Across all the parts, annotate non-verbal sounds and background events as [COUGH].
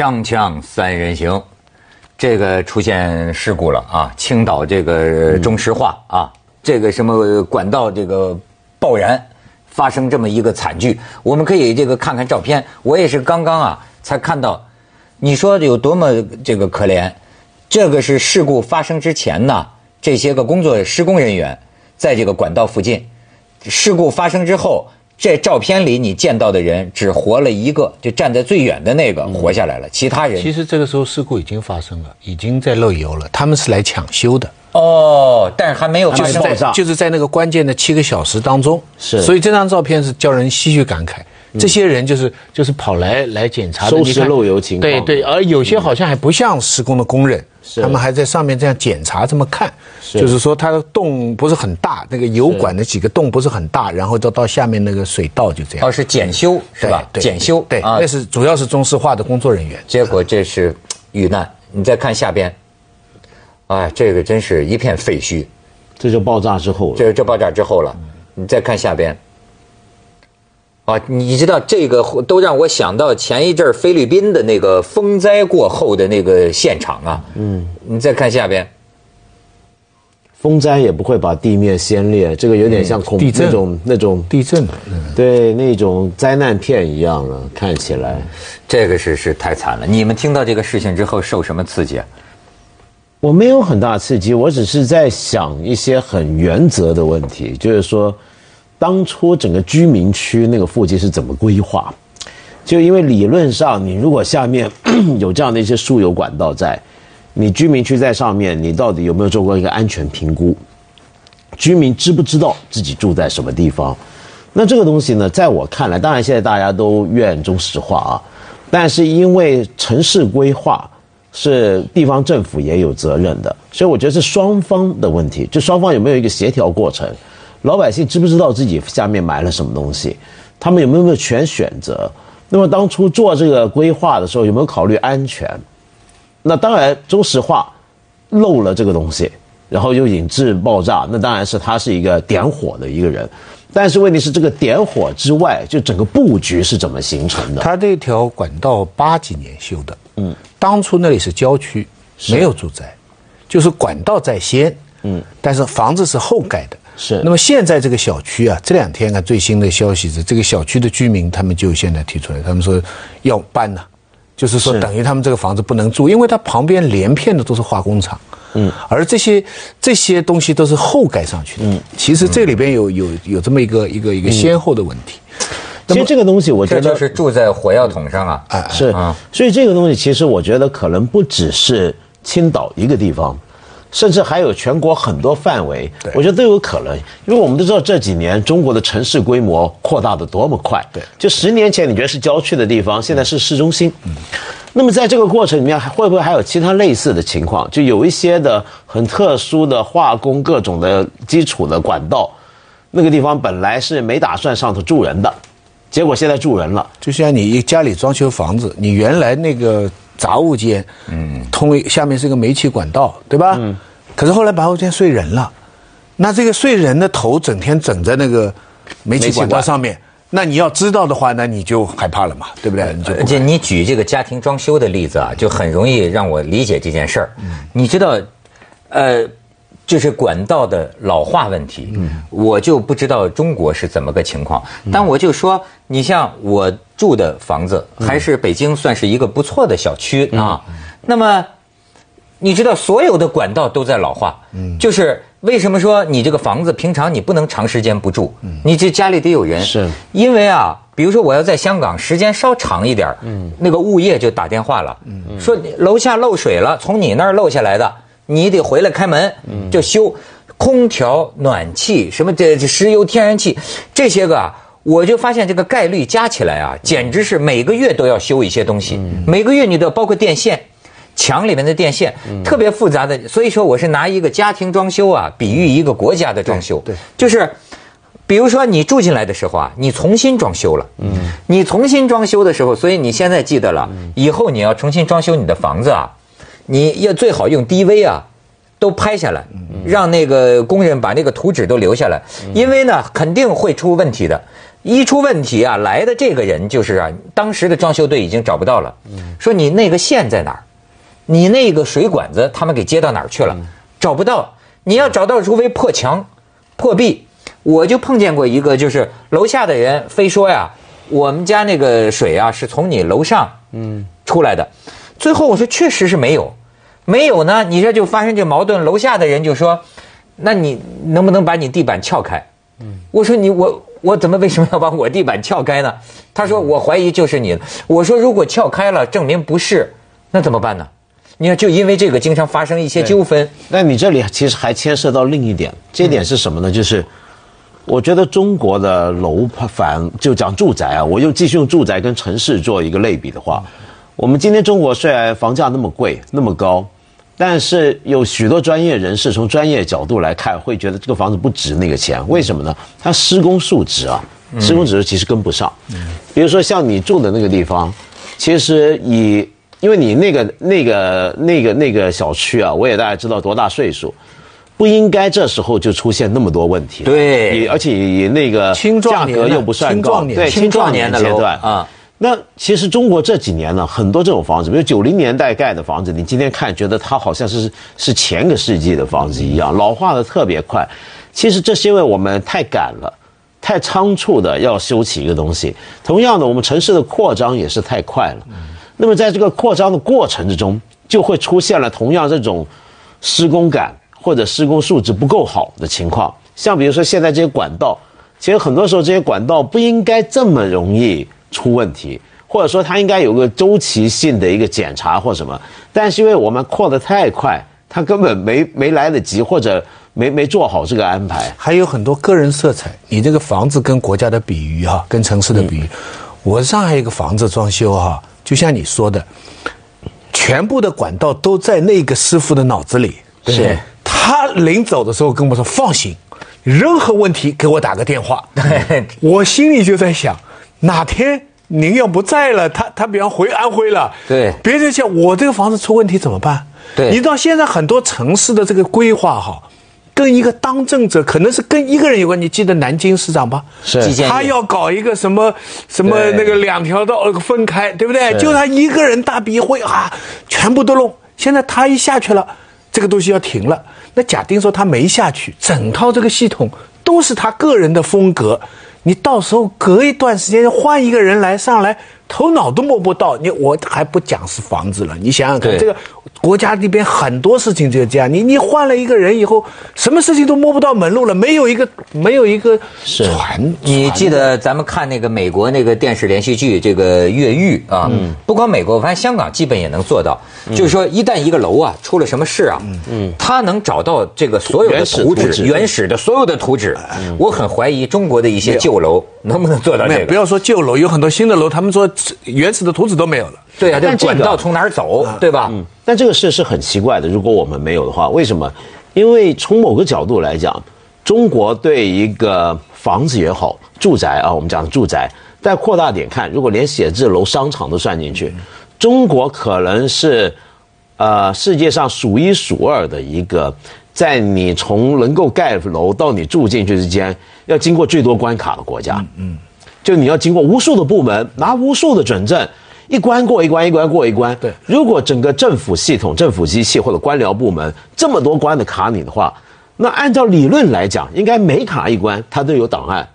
锵锵三人行，这个出现事故了啊！青岛这个中石化啊，这个什么管道这个爆燃，发生这么一个惨剧。我们可以这个看看照片，我也是刚刚啊才看到。你说有多么这个可怜？这个是事故发生之前呢，这些个工作施工人员在这个管道附近，事故发生之后。这照片里你见到的人只活了一个，就站在最远的那个活下来了，其他人其实这个时候事故已经发生了，已经在漏油了。他们是来抢修的哦，但是还没有发生在就是在那个关键的七个小时当中，是。所以这张照片是叫人唏嘘感慨。这些人就是就是跑来来检查收拾漏油情况，对对，而有些好像还不像施工的工人。他们还在上面这样检查，这么看，就是说它的洞不是很大，那个油管的几个洞不是很大，然后就到下面那个水道就这样。哦，是检修是吧？检修对，那是主要是中石化的工作人员。结果这是遇难。你再看下边，哎，这个真是一片废墟。这就爆炸之后了，这这爆炸之后了。你再看下边。啊，你知道这个都让我想到前一阵菲律宾的那个风灾过后的那个现场啊。嗯，你再看下边，风灾也不会把地面掀裂，这个有点像恐地震那种那种地震，对那种灾难片一样了，看起来，这个是是太惨了。你们听到这个事情之后受什么刺激？啊？我没有很大刺激，我只是在想一些很原则的问题，就是说。当初整个居民区那个附近是怎么规划？就因为理论上，你如果下面 [COUGHS] 有这样的一些输油管道在，你居民区在上面，你到底有没有做过一个安全评估？居民知不知道自己住在什么地方？那这个东西呢，在我看来，当然现在大家都怨中石化啊，但是因为城市规划是地方政府也有责任的，所以我觉得是双方的问题，就双方有没有一个协调过程？老百姓知不知道自己下面埋了什么东西？他们有没有权选择？那么当初做这个规划的时候，有没有考虑安全？那当然，中石化漏了这个东西，然后又引致爆炸，那当然是他是一个点火的一个人。但是问题是，这个点火之外，就整个布局是怎么形成的？他这条管道八几年修的，嗯，当初那里是郊区，没有住宅，就是管道在先，嗯，但是房子是后盖的。是，那么现在这个小区啊，这两天啊最新的消息是，这个小区的居民他们就现在提出来，他们说要搬呢，就是说等于他们这个房子不能住，因为它旁边连片的都是化工厂，嗯，而这些这些东西都是后盖上去的，嗯，其实这里边有有有这么一个一个一个先后的问题。其实这个东西我觉得就是住在火药桶上啊，哎是。啊，所以这个东西其实我觉得可能不只是青岛一个地方。甚至还有全国很多范围，我觉得都有可能，因为我们都知道这几年中国的城市规模扩大的多么快。对，就十年前你觉得是郊区的地方，现在是市中心。嗯，那么在这个过程里面，会不会还有其他类似的情况？就有一些的很特殊的化工各种的基础的管道，那个地方本来是没打算上头住人的，结果现在住人了。就像你家里装修房子，你原来那个。杂物间，嗯，通下面是个煤气管道，对吧？嗯，可是后来杂物间睡人了，那这个睡人的头整天枕在那个煤气管道上面，那你要知道的话，那你就害怕了嘛，对不对？而且你举这个家庭装修的例子啊，就很容易让我理解这件事儿。嗯，你知道，呃。就是管道的老化问题，我就不知道中国是怎么个情况。但我就说，你像我住的房子，还是北京算是一个不错的小区啊。那么，你知道所有的管道都在老化，就是为什么说你这个房子平常你不能长时间不住？你这家里得有人，是因为啊，比如说我要在香港时间稍长一点，那个物业就打电话了，说楼下漏水了，从你那儿漏下来的。你得回来开门，就修空调、暖气，什么这这石油、天然气这些个啊，我就发现这个概率加起来啊，简直是每个月都要修一些东西，每个月你都要包括电线、墙里面的电线，特别复杂的。所以说，我是拿一个家庭装修啊，比喻一个国家的装修，对，就是比如说你住进来的时候啊，你重新装修了，嗯，你重新装修的时候，所以你现在记得了，以后你要重新装修你的房子啊。你要最好用 DV 啊，都拍下来，让那个工人把那个图纸都留下来，因为呢肯定会出问题的。一出问题啊，来的这个人就是啊，当时的装修队已经找不到了，说你那个线在哪儿？你那个水管子他们给接到哪儿去了？找不到。你要找到，除非破墙、破壁。我就碰见过一个，就是楼下的人非说呀，我们家那个水啊是从你楼上嗯出来的。最后我说确实是没有，没有呢，你这就发生这矛盾。楼下的人就说，那你能不能把你地板撬开？嗯，我说你我我怎么为什么要把我地板撬开呢？他说我怀疑就是你。我说如果撬开了，证明不是，那怎么办呢？你看，就因为这个经常发生一些纠纷。那你这里其实还牵涉到另一点，这点是什么呢？就是我觉得中国的楼房就讲住宅啊，我又继续用住宅跟城市做一个类比的话，我们今天中国虽然房价那么贵那么高，但是有许多专业人士从专业角度来看，会觉得这个房子不值那个钱。为什么呢？它施工数值啊，施工值其实跟不上。比如说像你住的那个地方，其实以因为你那个那个那个那个小区啊，我也大概知道多大岁数，不应该这时候就出现那么多问题。对，而且以那个价格又不算高，对青壮年的阶段啊。那其实中国这几年呢，很多这种房子，比如九零年代盖的房子，你今天看觉得它好像是是前个世纪的房子一样，老化的特别快。其实这是因为我们太赶了，太仓促的要修起一个东西。同样的，我们城市的扩张也是太快了。那么在这个扩张的过程之中，就会出现了同样这种施工感或者施工素质不够好的情况。像比如说现在这些管道，其实很多时候这些管道不应该这么容易出问题，或者说它应该有个周期性的一个检查或什么。但是因为我们扩得太快，它根本没没来得及，或者没没做好这个安排。还有很多个人色彩。你这个房子跟国家的比喻哈，跟城市的比喻，我上海一个房子装修哈。就像你说的，全部的管道都在那个师傅的脑子里。是，他临走的时候跟我说：“放心，任何问题给我打个电话。”我心里就在想，哪天您要不在了，他他比方回安徽了，对，别人想我这个房子出问题怎么办？对，你到现在很多城市的这个规划哈。跟一个当政者可能是跟一个人有关，你记得南京市长吧？是，他要搞一个什么什么那个两条道分开，对不对？就他一个人大笔一挥啊，全部都弄。现在他一下去了，这个东西要停了。那假定说他没下去，整套这个系统都是他个人的风格，你到时候隔一段时间换一个人来上来。头脑都摸不到，你我还不讲是房子了，你想想看，这个国家里边很多事情就这样，你你换了一个人以后，什么事情都摸不到门路了，没有一个没有一个传。你记得咱们看那个美国那个电视连续剧这个越狱啊，不光美国，我发现香港基本也能做到，就是说一旦一个楼啊出了什么事啊，嗯，他能找到这个所有的图纸，原始的所有的图纸，我很怀疑中国的一些旧楼能不能做到这个。不要说旧楼，有很多新的楼，他们说。原始的图纸都没有了，对啊，但管道从哪儿走，对吧？嗯，但这个事是很奇怪的。如果我们没有的话，为什么？因为从某个角度来讲，中国对一个房子也好，住宅啊，我们讲住宅，再扩大点看，如果连写字楼、商场都算进去，中国可能是呃世界上数一数二的一个，在你从能够盖楼到你住进去之间，要经过最多关卡的国家。嗯。就你要经过无数的部门，拿无数的准证，一关过一关，一关过一关。对，如果整个政府系统、政府机器或者官僚部门这么多关的卡你的话，那按照理论来讲，应该每卡一关它都有档案，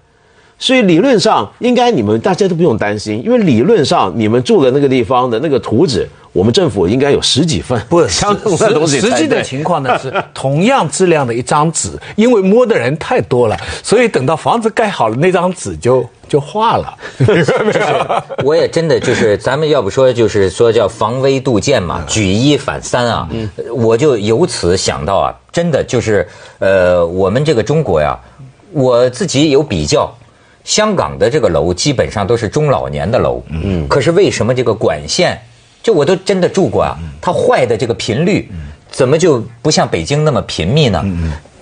所以理论上应该你们大家都不用担心，因为理论上你们住的那个地方的那个图纸。我们政府应该有十几份，不 [LAUGHS] 相同的东西。实际的情况呢是，同样质量的一张纸，因为摸的人太多了，所以等到房子盖好了，那张纸就 [LAUGHS] 就化了。[LAUGHS] 我也真的就是，咱们要不说就是说叫防微杜渐嘛，举一反三啊。我就由此想到啊，真的就是，呃，我们这个中国呀，我自己有比较，香港的这个楼基本上都是中老年的楼，嗯，可是为什么这个管线？就我都真的住过啊，它坏的这个频率，怎么就不像北京那么频密呢？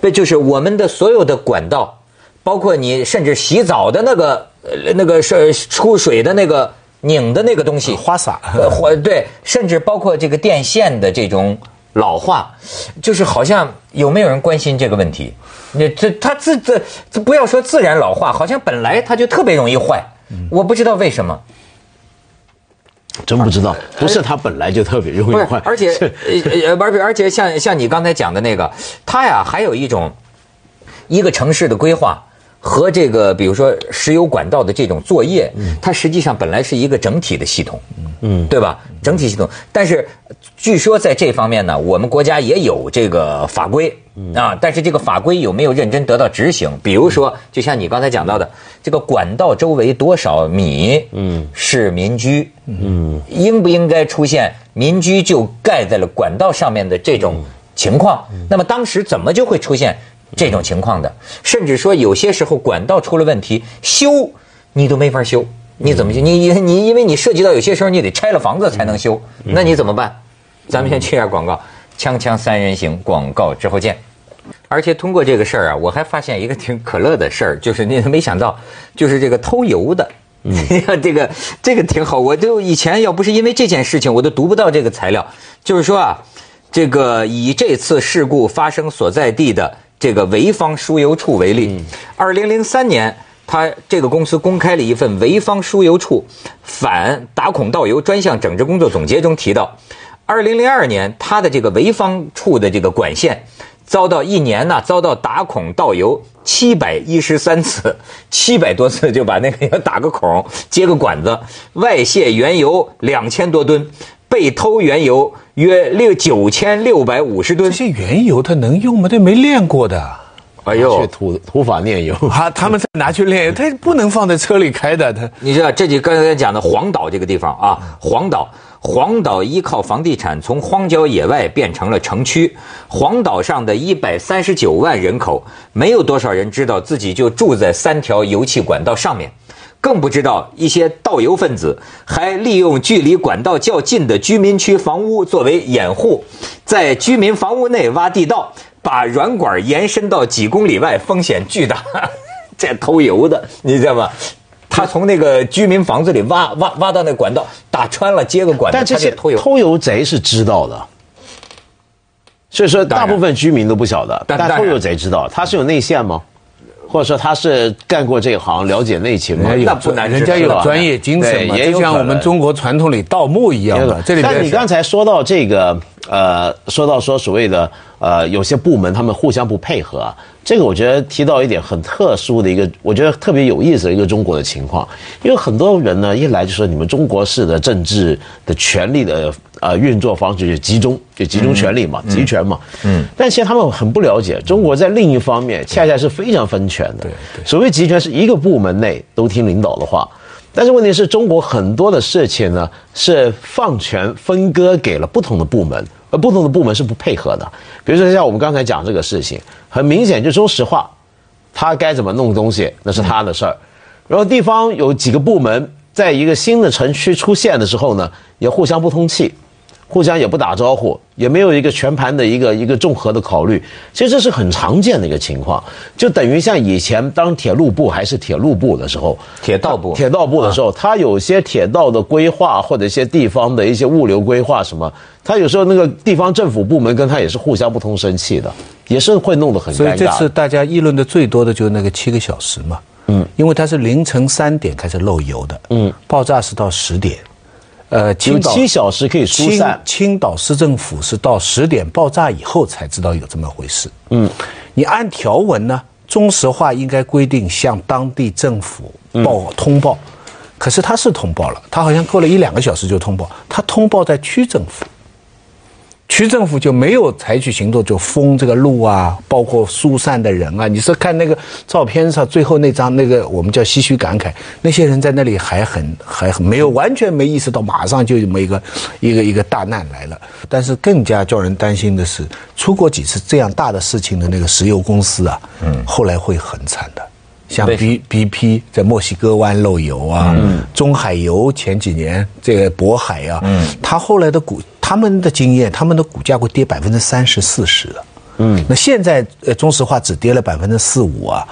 那就是我们的所有的管道，包括你甚至洗澡的那个呃那个是出水的那个拧的那个东西，花洒，或对，甚至包括这个电线的这种老化，就是好像有没有人关心这个问题？你这它自这这不要说自然老化，好像本来它就特别容易坏，我不知道为什么。真不知道，不是它本来就特别容易坏，，而且呃呃，而且而且像像你刚才讲的那个，它呀还有一种一个城市的规划和这个比如说石油管道的这种作业，它实际上本来是一个整体的系统，嗯，对吧？整体系统，但是据说在这方面呢，我们国家也有这个法规啊，但是这个法规有没有认真得到执行？比如说，就像你刚才讲到的，这个管道周围多少米，嗯，是民居，嗯，应不应该出现民居就盖在了管道上面的这种情况？那么当时怎么就会出现这种情况的？甚至说有些时候管道出了问题，修你都没法修。你怎么修？你你因为你涉及到有些时候你得拆了房子才能修，那你怎么办？咱们先去一下广告，锵锵三人行，广告之后见。而且通过这个事儿啊，我还发现一个挺可乐的事儿，就是你没想到，就是这个偷油的。你看，[LAUGHS] 这个这个挺好。我就以前要不是因为这件事情，我都读不到这个材料。就是说啊，这个以这次事故发生所在地的这个潍坊输油处为例，二零零三年。他这个公司公开了一份潍坊输油处反打孔倒油专项整治工作总结中提到，二零零二年他的这个潍坊处的这个管线遭到一年呢遭到打孔倒油七百一十三次，七百多次就把那个要打个孔接个管子，外泄原油两千多吨，被偷原油约六九千六百五十吨这。些原油它能用吗？它没炼过的。哎去土土法炼油，啊，他们再拿去炼油，[LAUGHS] 它不能放在车里开的。它你知道，这就刚才讲的黄岛这个地方啊，黄岛，黄岛依靠房地产从荒郊野外变成了城区。黄岛上的一百三十九万人口，没有多少人知道自己就住在三条油气管道上面，更不知道一些盗油分子还利用距离管道较近的居民区房屋作为掩护，在居民房屋内挖地道。把软管延伸到几公里外，风险巨大。[LAUGHS] 这偷油的，你知道吗？他从那个居民房子里挖挖挖到那管道，打穿了接个管道，但这些偷油。偷油贼是知道的，所以说大部分居民都不晓得，但偷油贼知道，他是有内线吗？或者说他是干过这一行，了解内情吗？那不难人家有专业精神嘛，也像我们中国传统里盗墓一样的。这里但你刚才说到这个，呃，说到说所谓的呃，有些部门他们互相不配合啊，这个我觉得提到一点很特殊的一个，我觉得特别有意思的一个中国的情况，因为很多人呢一来就说你们中国式的政治的权力的呃运作方式就集中，就集中权力嘛，集权嘛，嗯，但其实他们很不了解，中国在另一方面恰恰是非常分权的，对。所谓集权是一个部门内都听领导的话。但是问题是中国很多的事情呢，是放权分割给了不同的部门，而不同的部门是不配合的。比如说像我们刚才讲这个事情，很明显就说实话，他该怎么弄东西那是他的事儿。然后地方有几个部门在一个新的城区出现的时候呢，也互相不通气。互相也不打招呼，也没有一个全盘的一个一个综合的考虑，其实这是很常见的一个情况，就等于像以前当铁路部还是铁路部的时候，铁道部。铁道部的时候，它有些铁道的规划或者一些地方的一些物流规划什么，它有时候那个地方政府部门跟他也是互相不通声气的，也是会弄得很所以。这次大家议论的最多的就是那个七个小时嘛，嗯，因为它是凌晨三点开始漏油的，嗯，爆炸是到十点，呃，有青岛七小时可以疏青散，青岛市政府是到十点爆炸以后才知道有这么回事。嗯，你按条文呢，中石化应该规定向当地政府报通报，可是他是通报了，他好像过了一两个小时就通报，他通报在区政府。区政府就没有采取行动，就封这个路啊，包括疏散的人啊。你是看那个照片上最后那张那个，我们叫唏嘘感慨，那些人在那里还很还很没有完全没意识到，马上就这么一个一个一个大难来了。但是更加叫人担心的是，出过几次这样大的事情的那个石油公司啊，嗯，后来会很惨的。像 B B P 在墨西哥湾漏油啊，中海油前几年这个渤海啊，它后来的股，他们的经验，他们的股价会跌百分之三十四十的。嗯，那现在呃中石化只跌了百分之四五啊，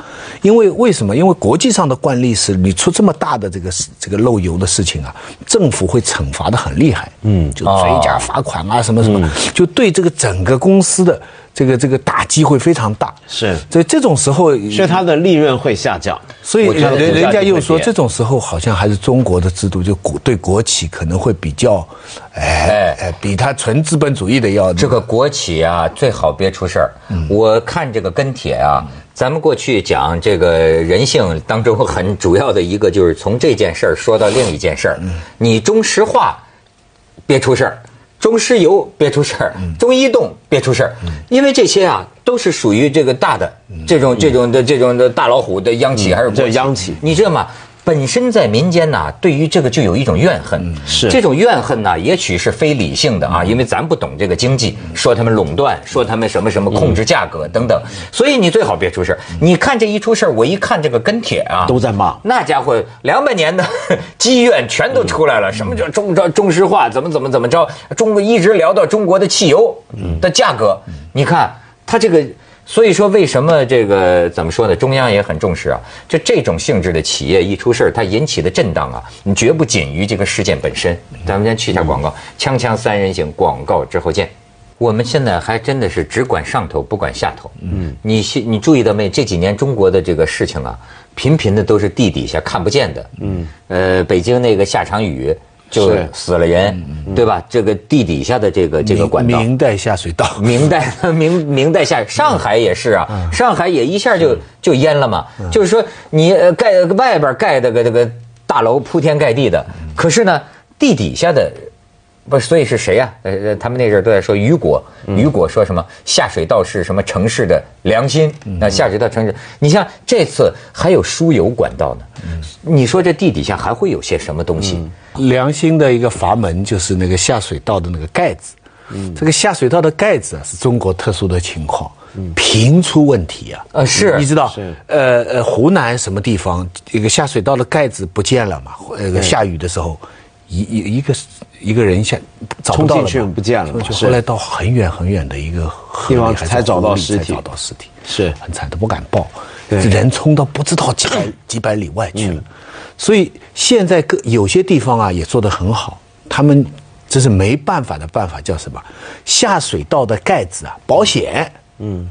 因为为什么？因为国际上的惯例是你出这么大的这个这个漏油的事情啊，政府会惩罚的很厉害，嗯，就追加罚款啊什么什么，就对这个整个公司的这个这个打击会非常大。是所以这种时候，所以它的利润会下降。所以人人家又说，这种时候好像还是中国的制度，就国对国企可能会比较，哎哎，比他纯资本主义的要这个国企啊，最好别出事儿。我看这个跟帖啊，咱们过去讲这个人性当中很主要的一个，就是从这件事儿说到另一件事儿。你中石化别出事儿，中石油别出事儿，中移动别出事儿，因为这些啊都是属于这个大的这种这种的这种的大老虎的央企还是国这央企。你知道吗？本身在民间呐，对于这个就有一种怨恨，是这种怨恨呢，也许是非理性的啊，因为咱不懂这个经济，说他们垄断，说他们什么什么控制价格等等，所以你最好别出事儿。你看这一出事儿，我一看这个跟帖啊，都在骂那家伙两百年的 [LAUGHS] 积怨全都出来了。什么叫中中中石化？怎么怎么怎么着？中国一直聊到中国的汽油的价格，你看他这个。所以说，为什么这个怎么说呢？中央也很重视啊。就这种性质的企业一出事儿，它引起的震荡啊，你绝不仅于这个事件本身。咱们先去一下广告，锵锵三人行，广告之后见。我们现在还真的是只管上头，不管下头。嗯，你你注意到没？这几年中国的这个事情啊，频频的都是地底下看不见的。嗯，呃，北京那个下场雨就死了人，对吧？这个地底下的这个这个管道，明代下水道，[LAUGHS] 明代 [LAUGHS] 明明代下上海也是啊，上海也一下就就淹了嘛。就是说你呃盖外边盖的个这个大楼铺天盖地的，可是呢地底下的不是，所以是谁呀、呃呃，他们那阵儿都在说雨果，雨果说什么下水道是什么城市的良心？那下水道城市，你像这次还有输油管道呢，你说这地底下还会有些什么东西？良心的一个阀门就是那个下水道的那个盖子。嗯这个下水道的盖子啊，是中国特殊的情况，频出问题啊。呃是你知道，呃呃，湖南什么地方一个下水道的盖子不见了嘛？那个下雨的时候，一一一个一个人下找不到了冲进去不见了后来到很远很远的一个河地方里才找到尸体。找到尸体，是。很惨，都不敢报。人冲到不知道几百几百里外去了，所以现在各有些地方啊也做得很好，他们这是没办法的办法，叫什么？下水道的盖子啊，保险。嗯。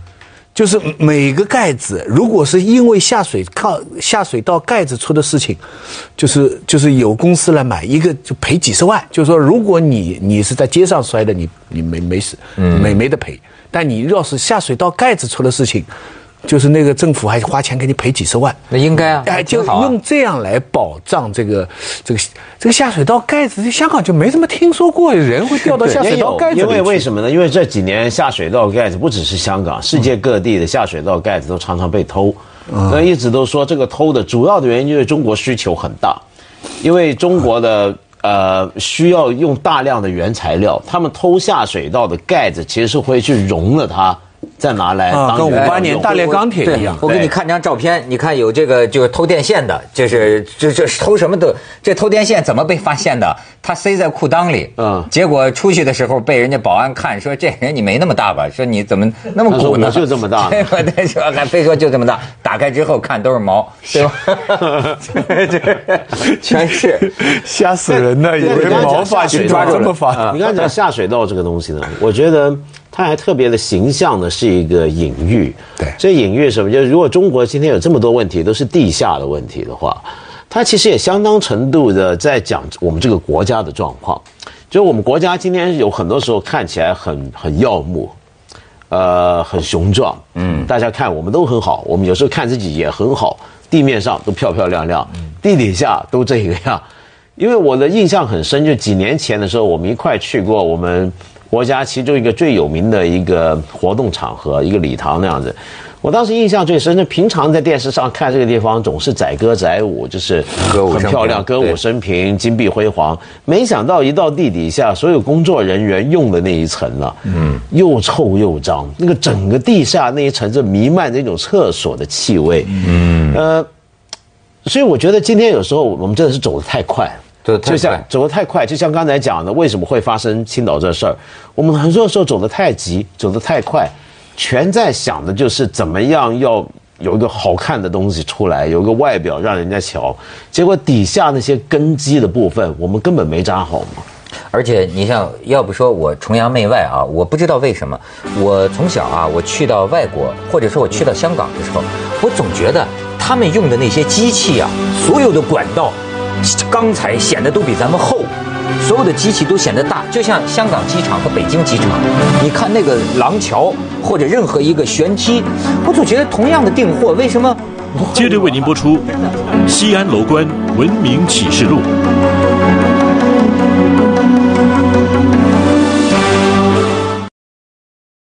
就是每个盖子，如果是因为下水靠下水道盖子出的事情，就是就是有公司来买一个就赔几十万。就是说，如果你你是在街上摔的，你你没没事，没没得赔。但你要是下水道盖子出了事情，就是那个政府还花钱给你赔几十万。那应该啊，哎，就用这样来保障这个这个这个下水道盖子，在香港就没怎么听说过人会掉到下水道盖子里因为为。什么呢？因为这几年下水道盖子不只是香港，世界各地的下水道盖子都常常被偷。那一直都说这个偷的主要的原因就是中国需求很大，因为中国的呃需要用大量的原材料，他们偷下水道的盖子其实是会去融了它，再拿来啊，跟五八年大炼钢铁一样。我给你看张照片，你看有这个就是偷电线的，这是这这偷什么的？这偷电线怎么被发现的？他塞在裤裆里，嗯结果出去的时候被人家保安看，说这人你没那么大吧？说你怎么那么鼓呢？我就这么大结果他说还非说就这么大，打开之后看都是毛，对吧？这 [LAUGHS] 全是。吓死人了，以为对你刚才毛发讲下水抓道这么发。你刚才讲下水道这个东西呢，我觉得它还特别的形象的是一个隐喻。对这隐喻什么？就是如果中国今天有这么多问题都是地下的问题的话，它其实也相当程度的在讲我们这个国家的状况。就是我们国家今天有很多时候看起来很很耀目，呃，很雄壮，嗯，大家看我们都很好，我们有时候看自己也很好，地面上都漂漂亮亮，地底下都这个样。因为我的印象很深，就几年前的时候，我们一块去过我们国家其中一个最有名的一个活动场合，一个礼堂那样子。我当时印象最深，就平常在电视上看这个地方总是载歌载舞，就是很漂亮，歌舞升平，金碧辉煌。没想到一到地底下，所有工作人员用的那一层啊，嗯，又臭又脏，那个整个地下那一层是弥漫着一种厕所的气味，嗯，呃，所以我觉得今天有时候我们真的是走得太快。走就像走得太快，就像刚才讲的，为什么会发生青岛这事儿？我们很多时候走得太急，走得太快，全在想的就是怎么样要有一个好看的东西出来，有一个外表让人家瞧，结果底下那些根基的部分，我们根本没扎好嘛。而且你像，要不说我崇洋媚外啊，我不知道为什么，我从小啊，我去到外国，或者说我去到香港的时候，我总觉得他们用的那些机器啊，所有的管道、钢材显得都比咱们厚，所有的机器都显得大，就像香港机场和北京机场，你看那个廊桥或者任何一个舷梯，我总觉得同样的订货，为什么？接着为您播出《西安楼观文明启示录》。